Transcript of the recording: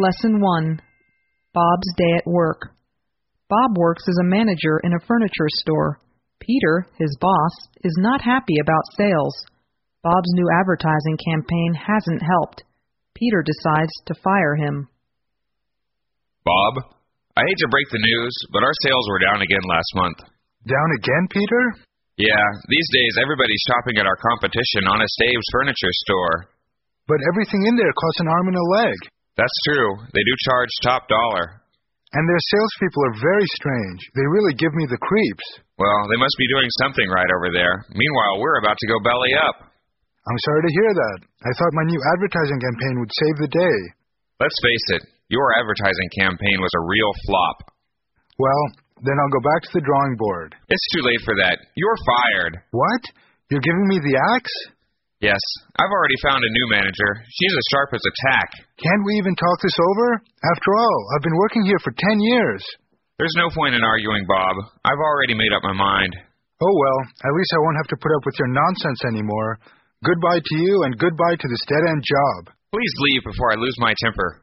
Lesson 1 Bob's Day at Work. Bob works as a manager in a furniture store. Peter, his boss, is not happy about sales. Bob's new advertising campaign hasn't helped. Peter decides to fire him. Bob, I hate to break the news, but our sales were down again last month. Down again, Peter? Yeah, these days everybody's shopping at our competition, Honest Abe's furniture store. But everything in there costs an arm and a leg. That's true. They do charge top dollar. And their salespeople are very strange. They really give me the creeps. Well, they must be doing something right over there. Meanwhile, we're about to go belly up. I'm sorry to hear that. I thought my new advertising campaign would save the day. Let's face it, your advertising campaign was a real flop. Well, then I'll go back to the drawing board. It's too late for that. You're fired. What? You're giving me the axe? Yes, I've already found a new manager. She's as sharp as a tack. Can't we even talk this over? After all, I've been working here for ten years. There's no point in arguing, Bob. I've already made up my mind. Oh well, at least I won't have to put up with your nonsense anymore. Goodbye to you and goodbye to this dead end job. Please leave before I lose my temper.